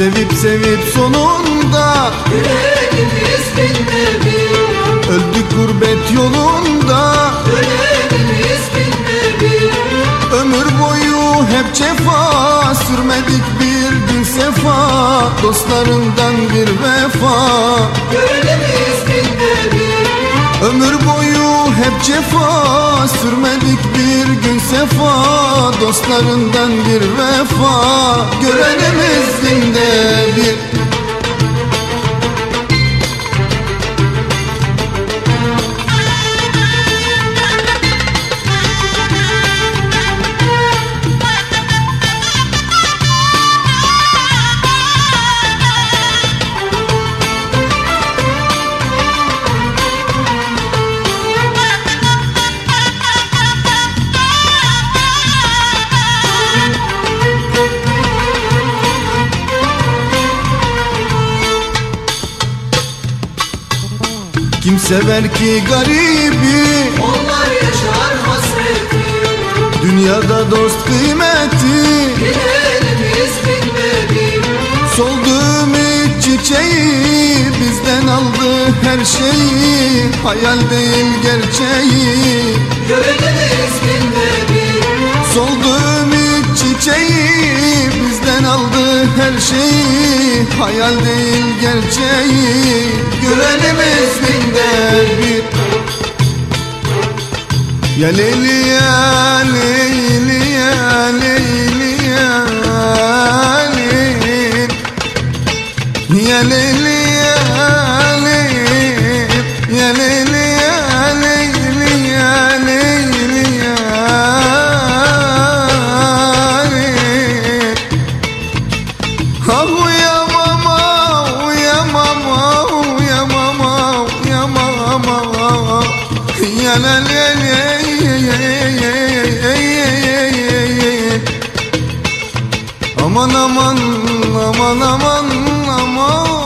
Sevip sevip sonunda. Yüreğimiz bilmedi Öldük gurbet yolunda. Yüreğimiz bilmedi Ömür boyu hep cefa Sürmedik bir gün sefa. Dostlarından bir vefa. Yüreğimiz bilmedi cefa Sürmedik bir gün sefa Dostlarından bir vefa Görenimiz binde bir Kim sever ki garibi. Onlar yaşar hasreti. Dünyada dost kıymeti. Yüreğimiz bilmedi. Soldu ümit çiçeği Bizden aldı her şeyi. Hayal değil gerçeği. Yüreğimiz bilmedi. Soldu her şeyi Hayal değil gerçeği. Görenimiz binde bir Ya Leyli ya Leyli ya Leyli La Aman aman aman aman